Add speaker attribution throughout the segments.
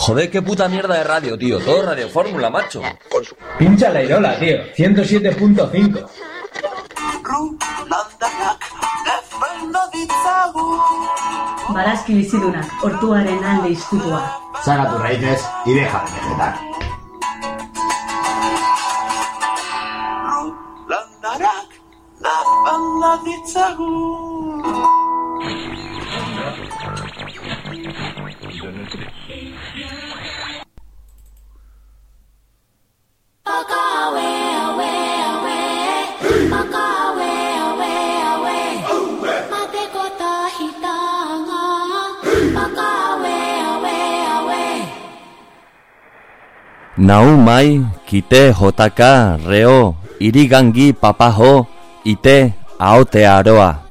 Speaker 1: Joder, qué puta mierda de radio, tío. Todo Radio Fórmula, macho.
Speaker 2: Pincha la irola, tío. 107.5.
Speaker 3: Barazki bizidunak, hortuaren alde izkutua.
Speaker 4: Saca tus raíces y deja de vegetar.
Speaker 5: Nau mai, kite jotaka, reo, irigangi papajo, ite, aote aroa.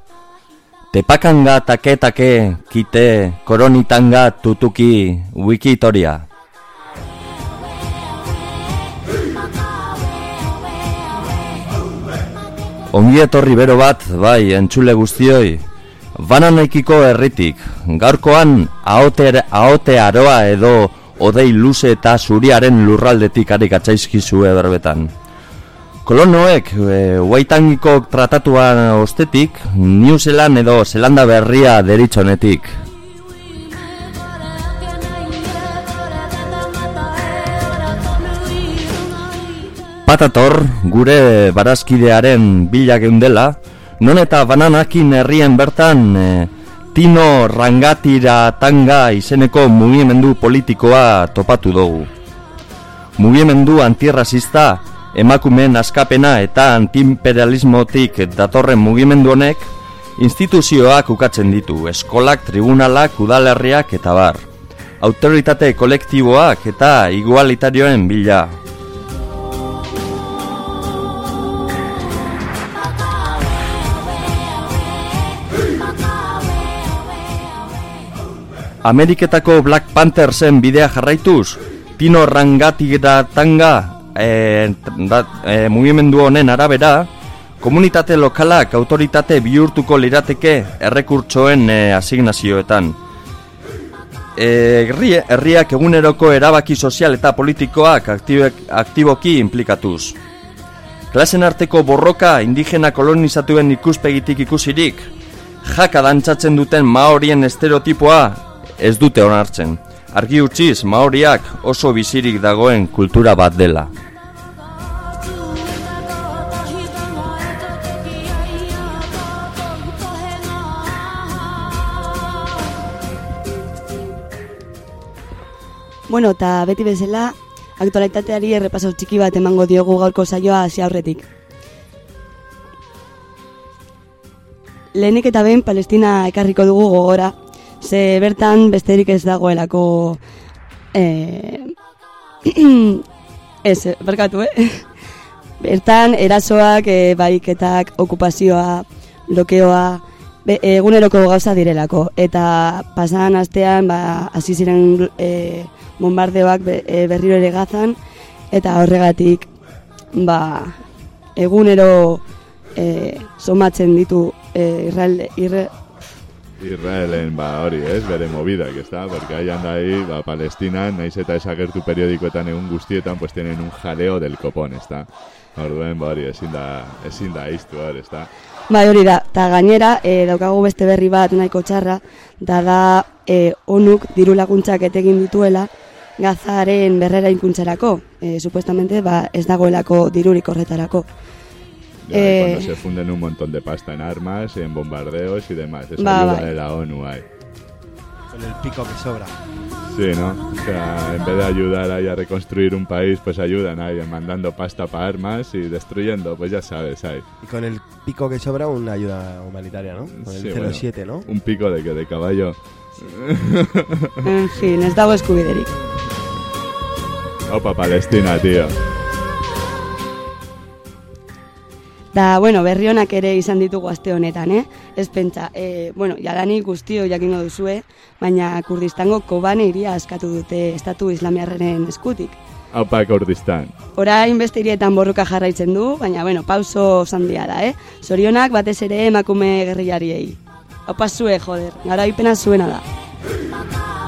Speaker 5: Tepakanga take take, kite, koronitanga tutuki, wikitoria. Ongi etorri bero bat, bai, entzule guztioi, bananaikiko herritik, gaurkoan ahote, ahote aroa edo odei luze eta zuriaren lurraldetik arik atzaizkizue berbetan. Kolonoek, e, huaitangiko tratatuan ostetik, New Zealand edo Zelanda berria deritzonetik. Patator, gure barazkidearen bila geundela, non eta bananakin herrien bertan e, Tino Rangatira Tanga izeneko mugimendu politikoa topatu dugu. Mugimendu antirrazista, emakumeen askapena eta antiimperialismotik datorren mugimendu honek, instituzioak ukatzen ditu, eskolak, tribunalak, udalerriak eta bar. Autoritate kolektiboak eta igualitarioen bila. Ameriketako Black Panthersen bidea jarraituz, Tino Rangatira tanga e, da, e, mugimendu honen arabera, komunitate lokalak autoritate bihurtuko lirateke errekurtsoen e, asignazioetan. Herri, herriak eguneroko erabaki sozial eta politikoak aktibek, aktiboki implikatuz. Klasen arteko borroka indigena kolonizatuen ikuspegitik ikusirik, jaka dantzatzen duten maorien estereotipoa ez dute onartzen. Argi utziz, maoriak oso bizirik dagoen kultura bat dela.
Speaker 6: Bueno, eta beti bezala, aktualitateari errepaso txiki bat emango diogu gaurko saioa hasi aurretik. Lehenik eta behin Palestina ekarriko dugu gogora, ze bertan besterik ez dagoelako eh, ez, berkatu, eh? Bertan erasoak, e, baiketak, okupazioa, blokeoa, be, eguneroko gauza direlako. Eta pasan astean, ba, hasi ziren e, bombardeoak be, e, berriro ere gazan, eta horregatik, ba, egunero e, somatzen ditu e, Israel, irre,
Speaker 7: Israelen, ba, hori, ez, bere movidak, ez da, porque ahí anda ahí, ba, Palestina, naiz eta esagertu periodikoetan egun guztietan, pues tienen un jaleo del copón, ez da. Orduen, ba, hori, ezin da, ezin da iztu, hori, ez da.
Speaker 6: Bai, hori da, eta gainera, e, daukagu beste berri bat nahiko txarra, da da e, onuk diru laguntzak etegin dituela, gazaren berrera inkuntzarako. E, supuestamente, ba, ez dagoelako dirurik horretarako.
Speaker 7: Ya,
Speaker 6: Eh,
Speaker 7: cuando se funden un montón de pasta en armas, en bombardeos y demás. Esa
Speaker 6: Va,
Speaker 7: ayuda
Speaker 6: va.
Speaker 7: de la ONU ahí.
Speaker 8: Con el pico que sobra.
Speaker 7: Sí, ¿no? O sea, en vez de ayudar ahí a reconstruir un país, pues ayudan ahí mandando pasta para armas y destruyendo, pues ya sabes, ahí.
Speaker 8: Y con el pico que sobra, una ayuda humanitaria, ¿no? Con el
Speaker 7: Sí, bueno,
Speaker 8: 07, ¿no?
Speaker 7: Un pico de que de caballo.
Speaker 6: En fin, dago eskubiderik.
Speaker 7: Opa, Palestina, tío.
Speaker 6: Da, bueno, berri honak ere izan ditugu aste honetan, eh? Ez pentsa, e, bueno, jadanik guztio jakingo duzue, baina Kurdistango Kobane iria askatu dute estatu islamiarren eskutik.
Speaker 7: Opa, Kurdistan.
Speaker 6: Orain beste hirietan borroka jarraitzen du, baina, bueno, pauso zandia da, eh? Zorionak batez ere emakume gerrilariei. Opa zue, joder, garaipena zuena da.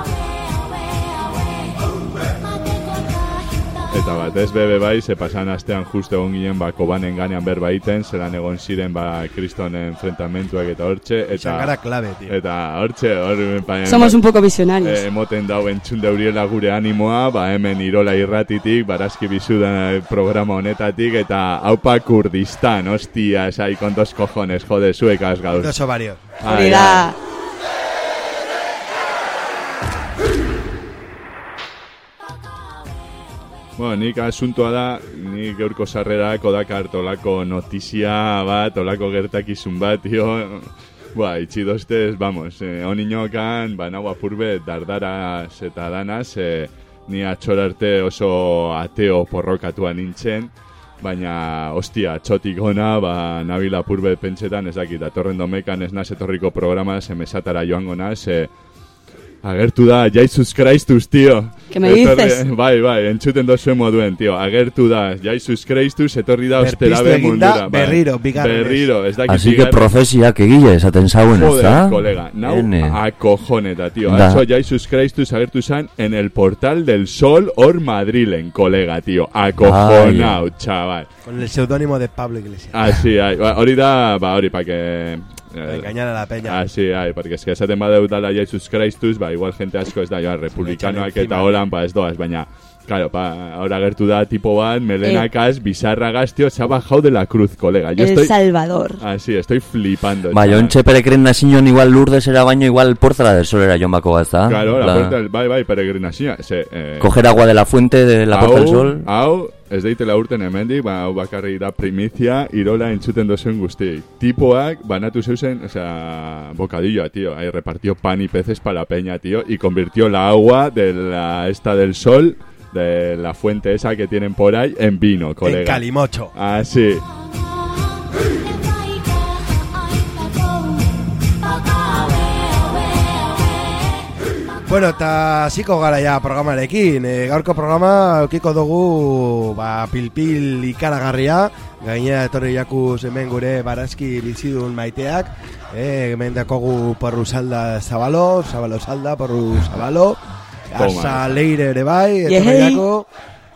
Speaker 7: Eta batez bebe bai, ze pasan astean justo egon ginen ba, kobanen ganean berba iten, zelan egon ziren ba, kriston enfrentamentuak eta hortxe. Eta,
Speaker 8: Izan gara klabe, tío.
Speaker 7: Eta hortxe, hor... Ba,
Speaker 6: Somos un poco visionarios.
Speaker 7: Eh, emoten dau entzun deuriela gure animoa, ba hemen irola irratitik, barazki bizudan eh, programa honetatik, eta haupa Kurdistan, hostia, esai con dos cojones, jode, zuek asgauz.
Speaker 8: Dos ovarios.
Speaker 6: Hori da.
Speaker 7: Bueno, nik asuntoa da, nik gaurko sarrerak odakart olako notizia bat, olako gertakizun bat, tio. Ba, itxidostez, vamos, eh, oninokan, ba, nau apurbe, dardaraz eta danaz, eh, ni atxorarte oso ateo porrokatua nintzen, baina, ostia, txotik ona, ba, nabil apurbe pentsetan, ez dakit, atorren domekan ez naz etorriko programa, semesatara joango naz, eh, Agertu da, Jesus Christus, tío.
Speaker 6: ¿Qué me
Speaker 7: Etorri-
Speaker 6: dices?
Speaker 7: Bai, bai, entzuten dozu moduen, tío. Agertu da, Jesus Christus, etorri da osterabe
Speaker 8: egin da,
Speaker 7: mundura. bai.
Speaker 8: berriro, bigarrenez.
Speaker 7: Berriro, ez dakit
Speaker 5: Así que
Speaker 7: bigarren-
Speaker 5: profesiak egile esaten zauen, ez
Speaker 7: Joder,
Speaker 5: da?
Speaker 7: colega, nau
Speaker 5: Ene.
Speaker 7: acojoneta, tío.
Speaker 5: Da.
Speaker 7: Eso Jesus Christus agertu zan en el portal del sol or Madrilen, colega, tío. Acojonao, chaval.
Speaker 8: Con el seudónimo de Pablo Iglesias.
Speaker 7: Así, ba, hori da, ba, hori, pa que...
Speaker 8: Para engañar a la peña.
Speaker 7: Así, ai, porque es que esaten badeu dala Jesus Christus, ba, igual gente asko ez da, joa, republikanoak
Speaker 8: encima.
Speaker 7: eta holan, ba, ez doaz, baina... Claro, pa, ahora gertu da tipo bat, melenakaz, bizarra gaztio, se ha bajado de la cruz, colega. Yo
Speaker 6: El
Speaker 7: estoy...
Speaker 6: Salvador.
Speaker 7: Así, estoy flipando.
Speaker 5: Bai,
Speaker 7: chaval.
Speaker 5: ontxe peregrin nazinon igual Lourdes era baino igual Puerta del Sol era joan bako bat, da?
Speaker 7: Claro, la
Speaker 5: La-
Speaker 7: puerta del bai, bai, peregrinación. Se, eh,
Speaker 5: Coger agua de la fuente de la Puerta del Sol.
Speaker 7: Hau, ez deitela urten hemendik, ba, hau bakarri da primizia, irola entzuten dozen guzti. Tipoak banatu zeusen, o sea, bocadillo, tío. Ahí repartió pan y peces para la peña, tío, y convirtió la agua de la esta del sol, de la fuente esa que tienen por ahí, en vino, colega.
Speaker 8: En Calimocho.
Speaker 7: Así.
Speaker 8: Bueno, eta hasiko gara ja programarekin. E, gaurko programa eukiko dugu ba, pilpil ikaragarria. Gainera etorri jakuz hemen gure barazki bizidun maiteak. E, hemen dakogu porru salda zabalo, zabalo salda, porru zabalo. Asa leire ere bai, etorri jako.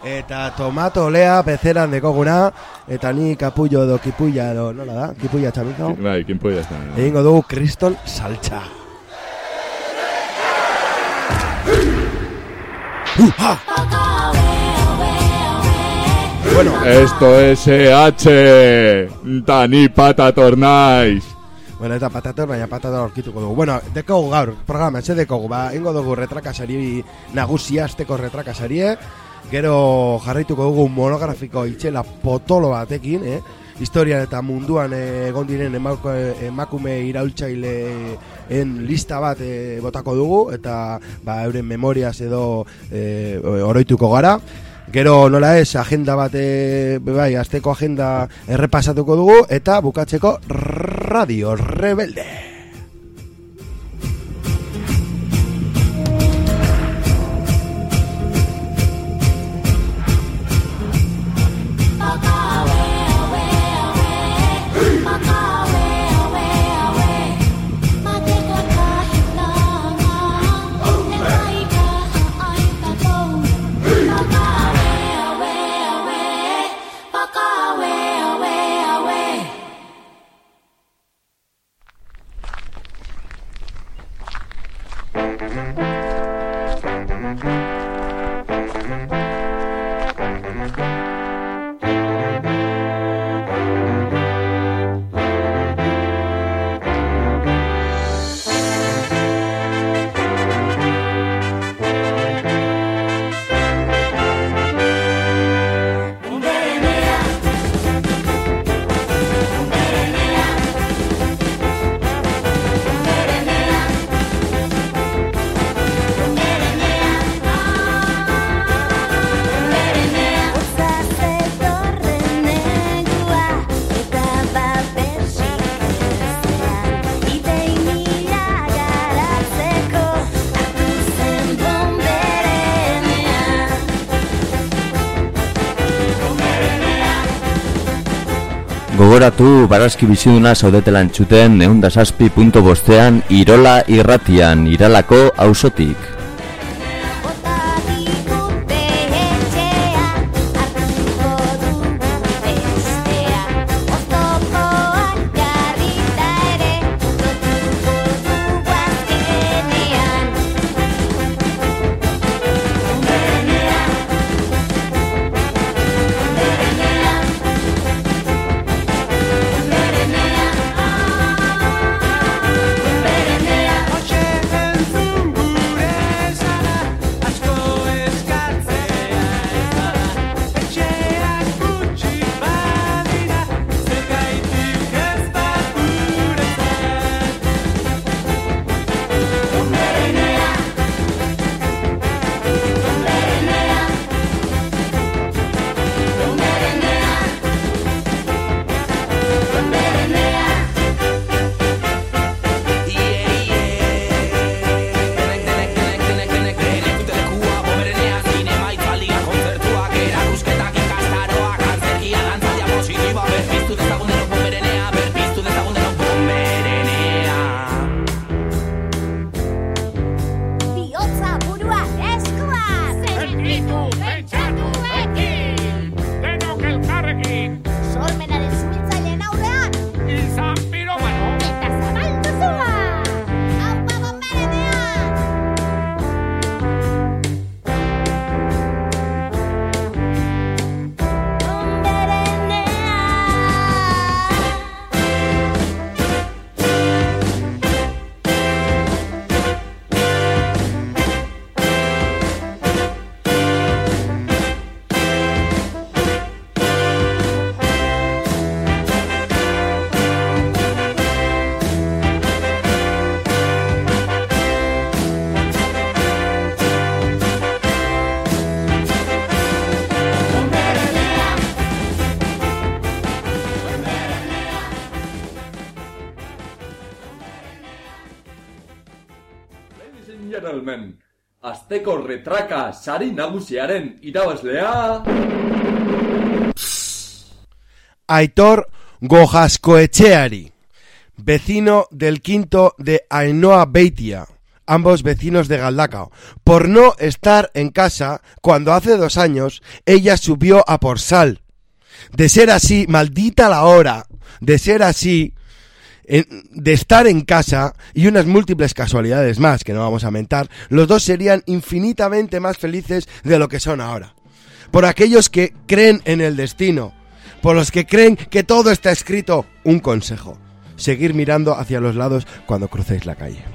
Speaker 8: Eta tomato olea bezeran dekoguna. Eta ni kapullo edo kipulla edo, nola da? Kipulla txamiko.
Speaker 7: Bai, ¿quién puede estar?
Speaker 8: Egingo dugu kriston saltza. Bueno,
Speaker 7: Esto es EH, Dani Patatornais.
Speaker 8: bueno, eta patator, baina patator aurkituko dugu. Bueno, dekogu gaur, programa, ze dekogu, ba, ingo dugu retrakasari nagusia, azteko retrakasarie, gero jarraituko dugu monografiko itxela potolo batekin, eh? Historian eta munduan egon diren emakume iraultzaileen lista bat eh, botako dugu eta ba, euren memoriaz edo eh, oroituko gara. Gero nola ez, agenda bat, eh, bai, azteko agenda errepasatuko dugu eta bukatzeko Radio Rebelde.
Speaker 5: Gogoratu barazki biziduna zaudetela entzuten eundasazpi punto bostean Irola irratian, iralako ausotik.
Speaker 1: Gentlemen, Azteko retraka sari nagusiaren irabazlea...
Speaker 8: Aitor Gojascoecheari, vecino del quinto de Ainhoa Beitia, ambos vecinos de Galdacao, por no estar en casa cuando hace dos años ella subió a por sal. De ser así, maldita la hora, de ser así, de estar en casa y unas múltiples casualidades más que no vamos a mentar, los dos serían infinitamente más felices de lo que son ahora. Por aquellos que creen en el destino, por los que creen que todo está escrito, un consejo, seguir mirando hacia los lados cuando crucéis la calle.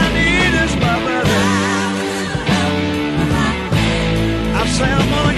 Speaker 9: slam on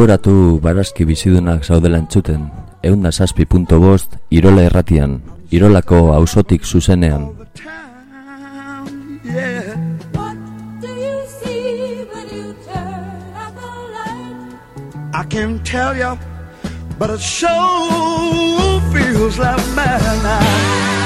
Speaker 5: Gogoratu barazki bizidunak zaudela entzuten, eunda saspi punto bost, Irola erratian, Irolako ausotik zuzenean.
Speaker 10: I can tell you, but it sure feels like madness.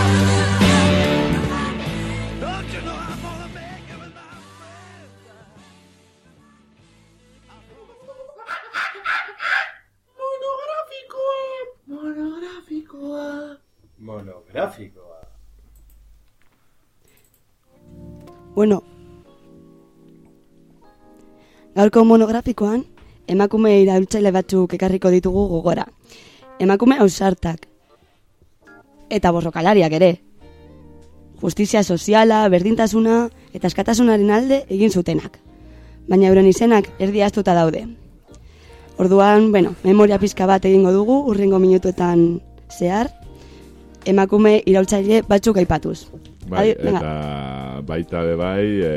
Speaker 6: Bueno, gaurko monografikoan, emakume iraultzaile batzuk ekarriko ditugu gogora. Emakume ausartak. Eta borrokalariak ere. Justizia soziala, berdintasuna eta askatasunaren alde egin zutenak. Baina euren izenak erdi astuta daude. Orduan, bueno, memoria pizka bat egingo dugu, urrengo minutuetan zehar, emakume iraultzaile batzuk aipatuz.
Speaker 7: Bai,
Speaker 6: venga.
Speaker 7: eta baita be bai e,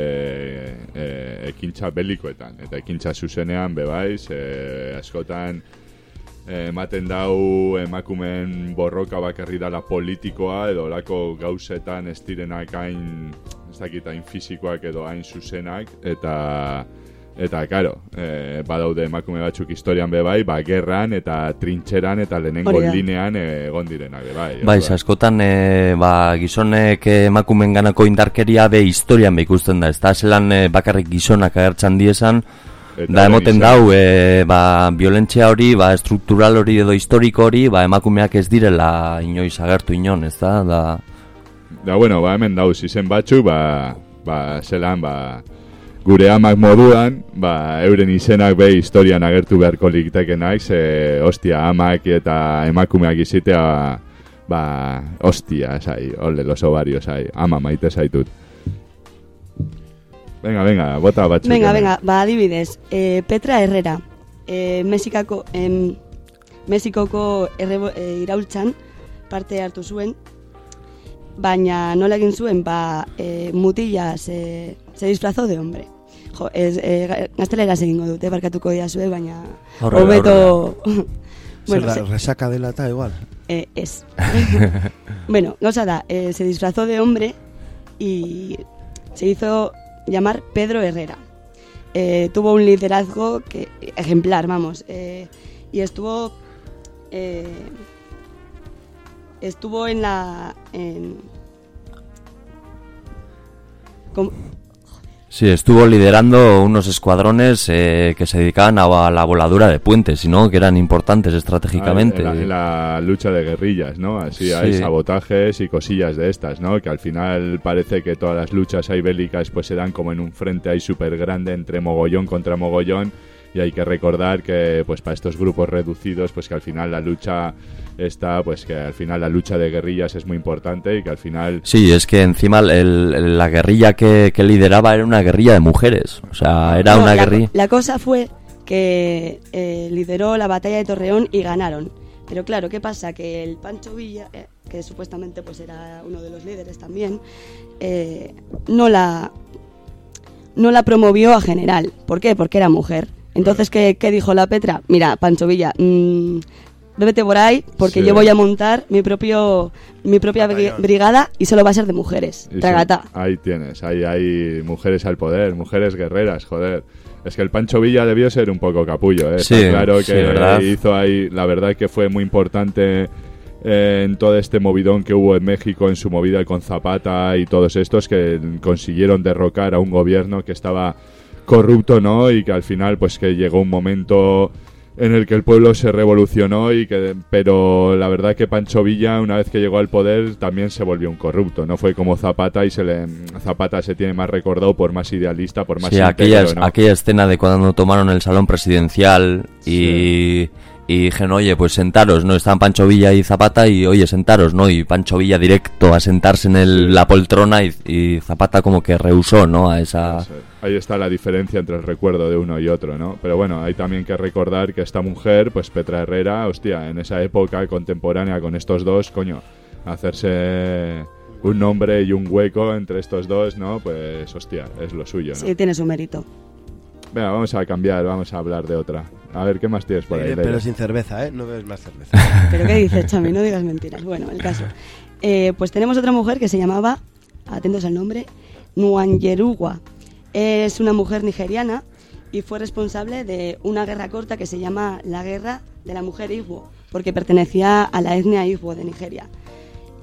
Speaker 7: e, ekintza belikoetan eta ekintza zuzenean be bai ze askotan e, ematen dau emakumeen borroka bakarri dala politikoa edo olako gauzetan ez direnak hain ez dakit hain fisikoak edo hain zuzenak eta Eta, karo, eh, badaude emakume batzuk historian be bai, ba, gerran eta trintxeran eta lehenengo linean egon direnak be bai.
Speaker 5: Bai, askotan e, ba, gizonek eh, emakumeen ganako indarkeria be historian be ikusten da. Ez da, zelan eh, bakarrik gizonak agertzan diesan,
Speaker 7: Eta
Speaker 5: da emoten dau, e, ba, violentzia hori, ba, struktural hori edo historiko hori, ba, emakumeak ez direla inoiz agertu inon, ez da, da...
Speaker 7: Da, bueno, ba, hemen dauz izen batzu, ba, ba, zelan, ba, gure amak moduan, ba, euren izenak be historian agertu beharko liktekenak, ze, ostia, amak eta emakumeak izitea, ba, ostia, sai, ole, los ovarios, sai, ama maite zaitut. Venga, venga, bota batzuk.
Speaker 6: Venga, venga, ba adibidez, e, Petra Herrera, e, Mexikako, em, Mexikoko errebo, e, iraultzan parte hartu zuen, baina nola egin zuen, ba, e, mutila se, se disfrazó de hombre. Jo, ez, e, gazteleraz egingo dute, barkatuko diazue, baina hobeto...
Speaker 8: Zer
Speaker 6: bueno,
Speaker 8: da,
Speaker 6: se-
Speaker 8: resaka dela eta igual.
Speaker 6: Eh, es. bueno, gauza da, eh, se disfrazó de hombre y se hizo llamar Pedro Herrera. Eh, tuvo un liderazgo que ejemplar, vamos, eh, y estuvo eh, estuvo en la en,
Speaker 5: Sí, estuvo liderando unos escuadrones eh, que se dedicaban a, la voladura de puentes, ¿no? Que eran importantes estratégicamente.
Speaker 7: Ah, en, la, en la lucha de guerrillas, ¿no? Así hay sabotajes y cosillas de estas, ¿no? Que al final parece que todas las luchas ahí bélicas pues se dan como en un frente ahí súper grande entre mogollón contra mogollón y hay que recordar que pues para estos grupos reducidos pues que al final la lucha está pues que al final la lucha de guerrillas es muy importante y que al final
Speaker 5: Sí, es que encima el- el- la guerrilla que, que lideraba era una guerrilla de mujeres. O sea, era
Speaker 6: No,
Speaker 5: una
Speaker 6: la,
Speaker 5: guerrilla...
Speaker 6: la cosa fue que eh, lideró la batalla de Torreón y ganaron. Pero claro, ¿qué pasa? Que el Pancho Villa, eh, que supuestamente pues era uno de los líderes también, eh, no la no la promovió a general. ¿Por qué? Porque era mujer. Entonces, ¿qué, qué dijo la Petra? Mira, Pancho Villa, mm, bébete por ahí porque
Speaker 7: Sí.
Speaker 6: yo voy a montar mi propio mi propia bri- brigada y solo va a ser de mujeres.
Speaker 7: Y sí,
Speaker 6: Tragata.
Speaker 7: ahí tienes, ahí hay mujeres al poder, mujeres guerreras, joder. Es que el Pancho Villa debió ser un poco capullo, ¿eh? Está
Speaker 5: Sí,
Speaker 7: claro
Speaker 5: sí,
Speaker 7: que
Speaker 5: ¿verdad?
Speaker 7: hizo ahí, la verdad que fue muy importante eh, en todo este movidón que hubo en México, en su movida con Zapata y todos estos que consiguieron derrocar a un gobierno que estaba corrupto, ¿no? Y que al final, pues que llegó un momento en el que el pueblo se revolucionó y que pero la verdad que Pancho Villa una vez que llegó al poder también se volvió un corrupto no fue como Zapata y se le Zapata se tiene más recordado por más idealista por más
Speaker 5: Sí, aquella,
Speaker 7: ¿no?
Speaker 5: aquella escena de cuando tomaron el salón presidencial y, y dijeron, oye, pues sentaros, ¿no? Estaban Pancho Villa y Zapata y, oye, sentaros, ¿no? Y Pancho Villa directo a sentarse en el- la poltrona y, y Zapata como que rehusó, ¿no? A esa...
Speaker 7: Sí. Ahí está la diferencia entre el recuerdo de uno y otro, ¿no? Pero bueno, hay también que recordar que esta mujer, pues Petra Herrera, hostia, en esa época contemporánea con estos dos, coño, hacerse un nombre y un hueco entre estos dos, ¿no? Pues hostia, es lo suyo, ¿no?
Speaker 6: Sí, tiene su mérito.
Speaker 7: Venga, vamos a cambiar, vamos a hablar de otra. A ver, ¿qué más tienes por ahí?
Speaker 8: Eh, pero sin cerveza, ¿eh? No bebes más cerveza.
Speaker 6: ¿Pero qué dices, Chami? No digas mentiras. Bueno, el caso. Eh, pues tenemos otra mujer que se llamaba, atentos al nombre, Nwanyeruwa. Es una mujer nigeriana y fue responsable de una guerra corta que se llama la Guerra de la Mujer Igbo, porque pertenecía a la etnia Igbo de Nigeria.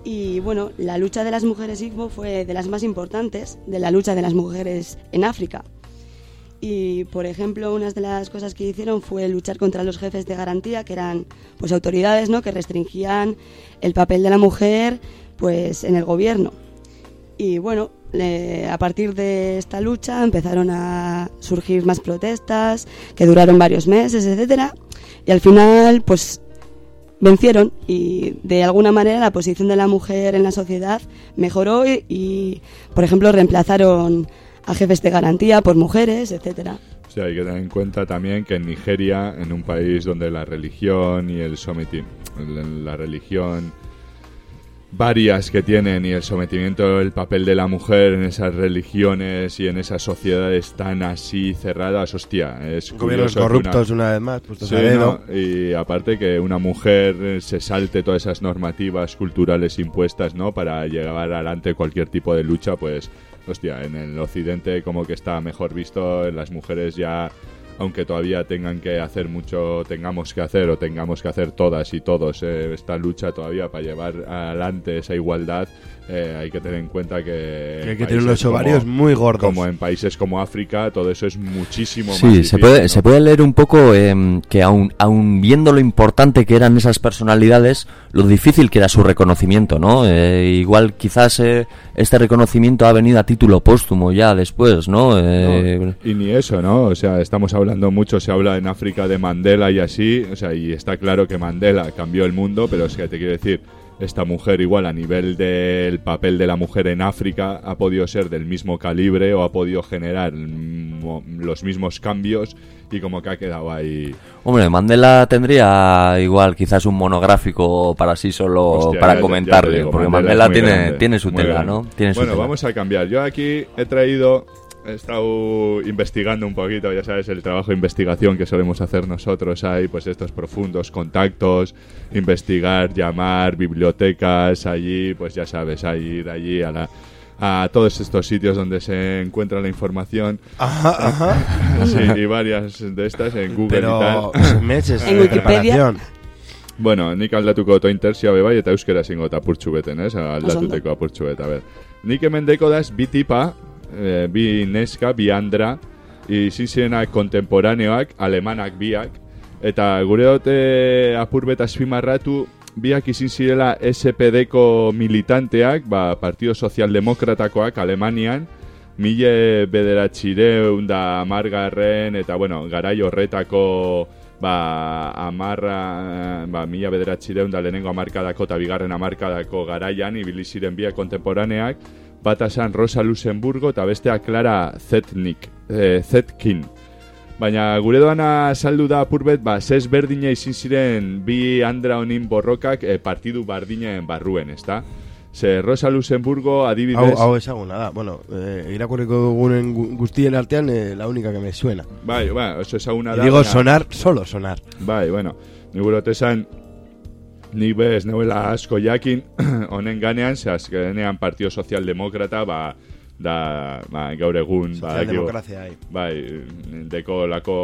Speaker 6: Y bueno, la lucha de las mujeres Igbo fue de las más importantes de la lucha de las mujeres en África. Y, por ejemplo, una de las cosas que hicieron fue luchar contra los jefes de garantía, que eran pues autoridades ¿no? que restringían el papel de la mujer pues, en el gobierno. Y bueno, a partir de esta lucha empezaron a surgir más protestas, que duraron varios meses, etcétera Y al final, pues vencieron y de alguna manera la posición de la mujer en la sociedad mejoró y, por ejemplo, reemplazaron a jefes de garantía por mujeres, etcétera.
Speaker 7: Sea, hay que tener en cuenta también que en Nigeria, en un país donde la religión y el someti, la religión varias que tienen y el sometimiento del papel de la mujer en esas religiones y en esas sociedades tan así cerradas, hostia, es
Speaker 8: Gobiernos corruptos una vez más,
Speaker 7: Sí,
Speaker 8: dedo.
Speaker 7: ¿no? Y aparte que una mujer eh, se salte todas esas normativas culturales impuestas, ¿no? Para llevar adelante cualquier tipo de lucha, pues, hostia, en el occidente como que está mejor visto, en las mujeres ya, aunque todavía tengan que hacer mucho, tengamos que hacer o tengamos que hacer todas y todos eh, esta lucha todavía para llevar adelante esa igualdad, eh, hay que tener en cuenta que...
Speaker 8: Hay que tener unos ovarios
Speaker 7: como-
Speaker 8: muy gordos.
Speaker 7: Como en países como África, todo eso es muchísimo más
Speaker 5: Sí,
Speaker 7: difícil,
Speaker 5: se puede,
Speaker 7: ¿no?
Speaker 5: se puede leer un poco em, que aun, aun viendo lo importante que eran esas personalidades, lo difícil que era su reconocimiento, ¿no? Eh, igual quizás eh, este reconocimiento ha venido a título póstumo ya después, ¿no? Eh,
Speaker 7: No, y ni eso, ¿no? O sea, estamos hablando mucho, se habla en África de Mandela y así, o sea, y está claro que Mandela cambió el mundo, pero es que te quiero decir, esta mujer igual a nivel del papel de la mujer en África ha podido ser del mismo calibre o ha podido generar los mismos cambios y como que ha quedado ahí...
Speaker 5: Hombre, Mandela tendría igual quizás un monográfico para sí solo
Speaker 7: Hostia,
Speaker 5: para
Speaker 7: ya- ya
Speaker 5: comentarle,
Speaker 7: digo,
Speaker 5: porque
Speaker 7: Mandela
Speaker 5: tiene,
Speaker 7: grande,
Speaker 5: tiene su tela. ¿no? Tiene su
Speaker 7: bueno,
Speaker 5: tela.
Speaker 7: vamos a cambiar. Yo aquí he traído, he estado investigando un poquito, ya sabes, el trabajo de investigación que solemos hacer nosotros. Hay pues estos profundos contactos, investigar, llamar, bibliotecas, allí, pues ya sabes, a ir allí a la a todos estos sitios donde se encuentra la información.
Speaker 8: Ajá, ajá.
Speaker 7: Sí, y varias de estas en Google
Speaker 8: Pero
Speaker 7: y tal.
Speaker 8: meses
Speaker 6: En Wikipedia.
Speaker 7: Bueno, nik aldatuko oto intersia bebai eta euskera zingo eta apurtxu beten, ez?
Speaker 6: ondo.
Speaker 7: Aldatuteko apurtxu bet, a ber. Nik hemen deko daz bi tipa, eh, bi neska, bi andra, izin zirenak kontemporaneoak, alemanak biak, eta gure dote apur bet azpimarratu, biak izin zirela SPDko militanteak, ba, Partido Sozialdemokratakoak Alemanian, mile bederatxireun da amargarren, eta bueno, garai horretako ba, amarra, ba, mila bederatxireun da lehenengo amarkadako eta bigarren amarkadako garaian, ibili ziren biak kontemporaneak, bata esan Rosa Luxemburgo eta bestea Clara Zetnik, eh, Zetkin. Baina gure doana saldu da apurbet, ba, zez berdina izin ziren bi andra honin borrokak eh, partidu bardinen barruen, ezta? Ze Rosa Luxemburgo
Speaker 8: Hau,
Speaker 7: adibidez...
Speaker 8: hau ezaguna da. Bueno, eh, irakurriko dugunen gu- guztien artean eh, la única que me suena.
Speaker 7: Bai, bai, oso ezaguna da.
Speaker 8: digo sonar, solo sonar.
Speaker 7: Bai, bueno, ni gurote esan, nik bez, neuela asko jakin, honen ganean, ze azkenean Partido Sozialdemokrata, ba, da, ba, gaur egun, ba,
Speaker 8: Sozialdemokrazia, ai.
Speaker 7: bai, deko lako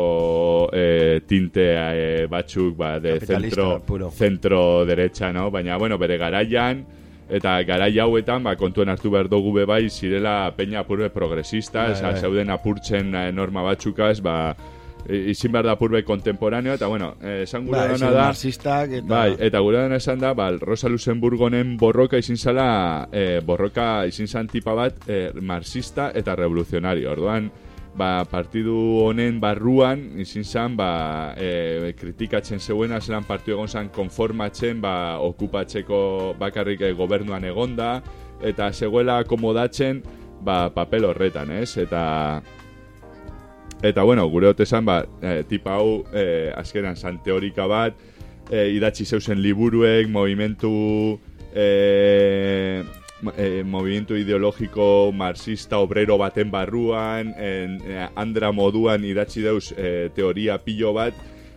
Speaker 7: eh, tinte eh, batzuk, ba, de centro,
Speaker 8: puro.
Speaker 7: centro derecha, no? Baina, bueno, bere garaian, eta garai hauetan, ba, kontuen hartu behar dugu be bai, zirela peña apurbe progresista,
Speaker 8: Bai,
Speaker 7: esa,
Speaker 8: bai.
Speaker 7: zeuden apurtzen eh, norma batzukaz, ba, izin behar da apurbe kontemporaneo, eta bueno, eh, esan gure
Speaker 8: Bai, ziren
Speaker 7: da...
Speaker 8: marxistak eta-
Speaker 7: Bai, eta gure dona esan da, ba, Rosa Luxemburgonen borroka izin zala, eh, borroka izin zan tipa bat, eh, marxista eta revoluzionario. Orduan, ba, partidu honen barruan izin zan, ba, eh, kritikatzen zeuena, zelan partidu egon zan konformatzen, ba, okupatzeko bakarrik gobernuan egonda, eta zegoela akomodatzen, ba, papel horretan, ez? Eta Eta bueno, gure otesan, ba, eh, tipa hau, eh, azkenan, san teorika bat, eh, idatzi zeusen liburuek, movimentu, ma- eh, movimentu ideologiko marxista obrero baten barruan, en, eh, andra moduan idatzi deus eh, teoria pilo bat,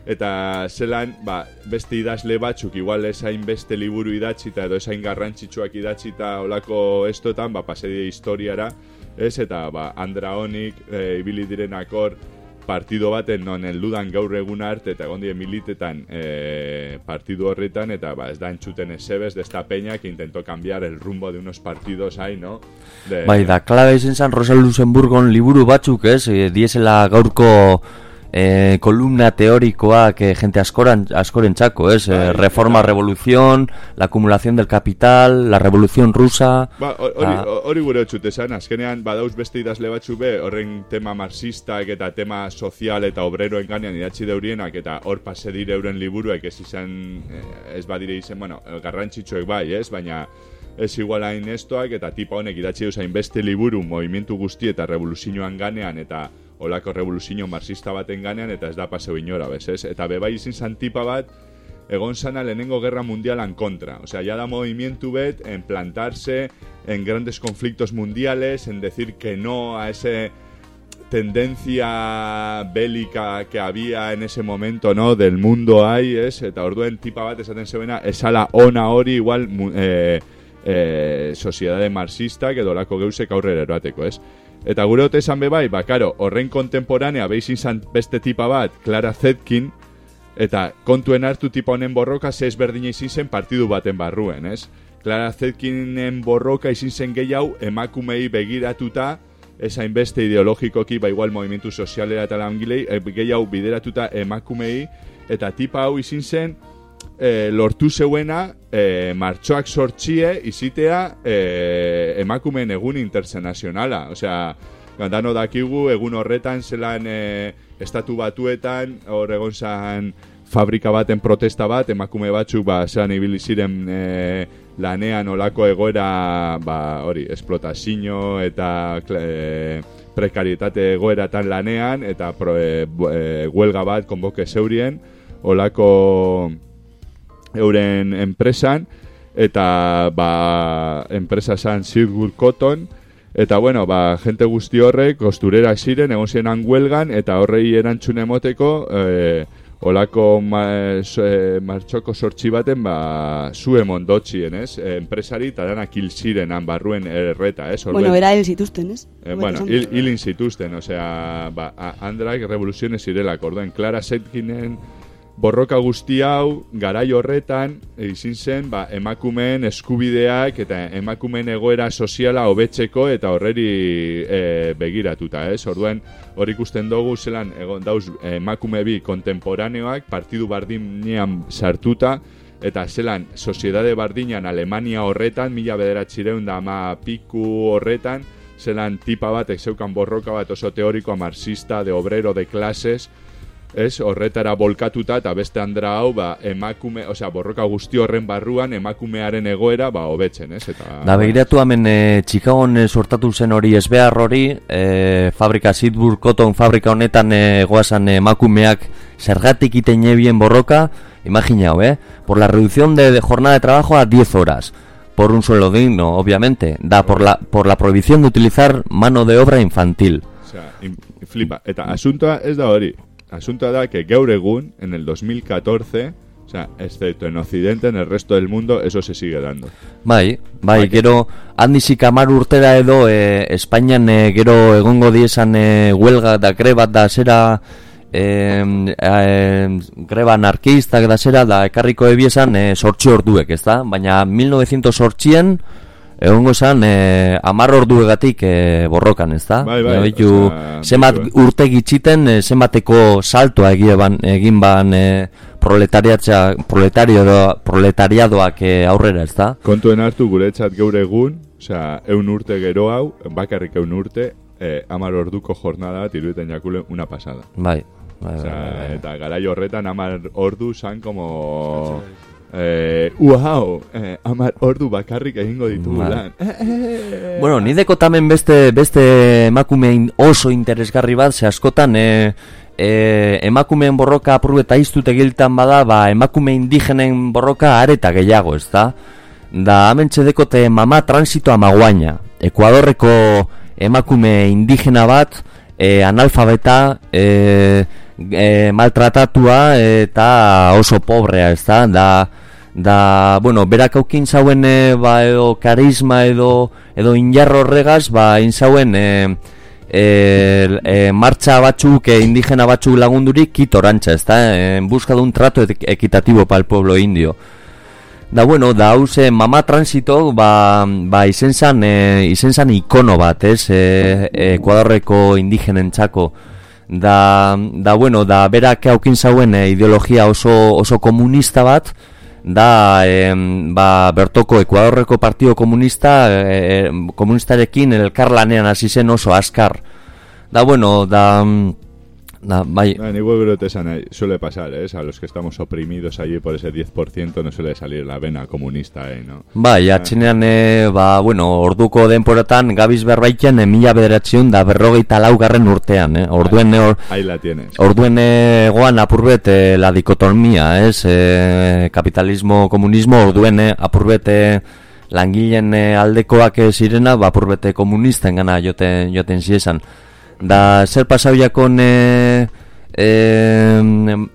Speaker 7: eta zelan, ba, beste idazle batzuk, igual esain beste liburu idatzita edo esain garrantzitsuak idatzita olako estotan, ba, pasedie historiara, ez, eta ba, andra honik, e, ibili direnak hor, partido baten non heldudan gaur egun arte eta egon militetan e, partidu horretan eta ba, ez da entzuten esebes de peña que intentó cambiar el rumbo de unos partidos ahí, no? De,
Speaker 5: Bai, da, klabe izan zan Rosa Luxemburgon liburu batzuk, ez? E, diesela gaurko e, kolumna teorikoak e, gente askoran, askoren txako, ez? E,
Speaker 7: Bai,
Speaker 5: reforma, revolución, la acumulación del capital, la revolución rusa...
Speaker 7: Ba, hori,
Speaker 5: Ah.
Speaker 7: hori gure otxut esan, azkenean badauz beste idazle batzu be, horren tema marxistak eta tema sozial eta obreroen ganean idatzi deurienak eta hor pase dire euren liburuek ez izan, eh, ez badire izen, bueno, eh, garrantzitsuek bai, ez, baina ez igual hain estoak eta tipa honek idatzi duzain beste liburu movimentu guzti eta revoluzioan ganean eta olako revoluzio marxista baten ganean eta ez da paseu inora, bez, ez? Eta bebai izin zan tipa bat, egon sana lehenengo guerra mundialan kontra. O sea, ya da movimiento bet en plantarse en grandes conflictos mundiales, en decir que no a ese tendencia bélica que había en ese momento, ¿no? Del mundo ahí, es, eta orduen tipa bat esaten zebena, esala ona hori igual eh, eh, sociedade marxista, que dolako geusek aurrera eroateko, ez? Eta gure ote esan be bai, ba, karo, horren kontemporanea behiz izan beste tipa bat, Clara Zetkin, eta kontuen hartu tipa honen borroka ze ezberdina izin zen partidu baten barruen, ez? Clara Zetkinen borroka izin zen gehiago emakumei begiratuta, esain beste ideologikoki, ba igual movimentu sozialera eta langilei, e, gehiago bideratuta emakumei, eta tipa hau izin zen, e, lortu zeuena e, martxoak sortxie izitea e, emakumeen egun internazionala. Osea, gandano dakigu egun horretan zelan e, estatu batuetan, hor egon zan fabrika baten protesta bat, emakume batzuk ba, zelan ibili ziren e, lanean olako egoera ba, hori, esplotazio eta e, prekarietate egoeratan lanean eta pro, e, huelga bat konboke zeurien olako euren enpresan eta ba enpresa san Silver Cotton eta bueno, ba, gente guzti horrek kosturerak ziren egon ziren huelgan eta horrei erantzun emoteko eh, olako ma, eh, martxoko sortzi baten ba, zue mondotxien, ez? Enpresari eta danak hil ziren han barruen erreta, ez?
Speaker 6: Bueno,
Speaker 7: Orduan-
Speaker 6: era hil zituzten, ez?
Speaker 7: Eh, bueno, hil, hilin zituzten, osea, ba, andrak revoluziones zirelak, orduen, Clara Zetkinen borroka guzti hau, garai horretan, izin zen, ba, emakumeen eskubideak eta emakumeen egoera soziala hobetzeko eta horreri e, begiratuta, ez? Orduan, hor ikusten dugu zelan egon dauz emakume bi kontemporaneoak partidu bardinean sartuta eta zelan soziedade bardinan Alemania horretan, mila bederatzireun da ama piku horretan, zelan tipa batek zeukan borroka bat oso teorikoa marxista, de obrero, de clases, ez, horretara bolkatuta eta beste andra hau, ba, emakume, osea, borroka guzti horren barruan emakumearen egoera, ba, hobetzen, ez, eta...
Speaker 5: Da, begiratu hemen e, Chicagoan e, sortatu zen hori ezbehar hori, e, fabrika Sidburg Cotton fabrika honetan e, goazan emakumeak zergatik iten bien borroka, imaginao, eh? Por la reducción de, de jornada de trabajo a 10 horas. Por un sueldo digno, obviamente. Da, por la, por la prohibición de utilizar mano de obra infantil.
Speaker 7: Osea, in- flipa. Eta asuntoa ez da hori. Asuntoa da que gaur egun, en el 2014, o sea, excepto en Occidente, en el resto del mundo, eso se sigue dando.
Speaker 5: Bai, bai, gero handizik amar urtera edo e, Espainian e, gero egongo diesan e, huelga da greba da zera e, e, greba anarkistak da zera da ekarriko ebiesan e, sortzi orduek, ez da? Baina 1908an egongo zan e, amar orduegatik e, borrokan, ez da?
Speaker 7: Bai, bai,
Speaker 5: Baitu,
Speaker 7: osea,
Speaker 5: zenbat
Speaker 7: eh.
Speaker 5: urte gitxiten e, zenbateko saltoa egin ban, egin ban e, proletariatza, proletariado, proletariadoak e, aurrera, ez da?
Speaker 7: Kontuen hartu guretzat gaur egun, osea, eun urte gero hau, bakarrik eun urte, eh, amar orduko jornada bat iruditzen jakule una pasada.
Speaker 5: Bai, bai,
Speaker 7: Osea,
Speaker 5: bai, bai.
Speaker 7: eta garai horretan amar ordu zan como... Eh, wow, eh, amar ordu bakarrik egingo ditugu
Speaker 5: Bai.
Speaker 7: lan. Eh,
Speaker 5: Bueno, ni dekotamen beste, beste emakumein oso interesgarri bat, ze askotan e, e, emakumeen borroka apuru eta iztut egiltan bada, ba, emakume indigenen borroka areta gehiago, ez da? Da, hemen txedekote mama transito amaguaina. Ekuadorreko emakume indigena bat, e, analfabeta, e, e, maltratatua eta oso pobrea, ez da? Da, da, bueno, berak aukin zauen e, ba, edo karisma edo edo injarro horregaz, ba, inzauen e, e, e, martxa batzuk, e, indigena batzuk lagundurik kitorantza, ez da? E, en busca de un trato equ- equitativo para el pueblo indio. Da bueno, da hau ze mama transito ba, ba izen zan, e, izen zan ikono bat, ez, e, e, Ekuadorreko indigenentzako. Da, da bueno, da berak aukin zauen e, ideologia oso, oso komunista bat, da em, ba, bertoko Ekuadorreko Partido Komunista e, komunistarekin elkarlanean hasi zen oso askar. Da bueno, da Da, bai,
Speaker 7: No, ni te esan nahi, suele pasar, ¿eh? A los que estamos oprimidos allí por ese 10% no suele salir la vena comunista, ¿eh? ¿no?
Speaker 5: bai, atxenean, e, ba, bueno, orduko denporatan gabiz berbaitzen e, mila bederatziun da berrogeita laugarren urtean, eh? Orduen, or,
Speaker 7: Ahí la tienes.
Speaker 5: orduen e, goan apurbet e, la dikotomia, ez? E, kapitalismo, komunismo, orduen e, apurbet e, langileen e, aldekoak zirena, ba, apurbete komunisten gana joten, joten ziesan. Da, zer pasau jakon e, e,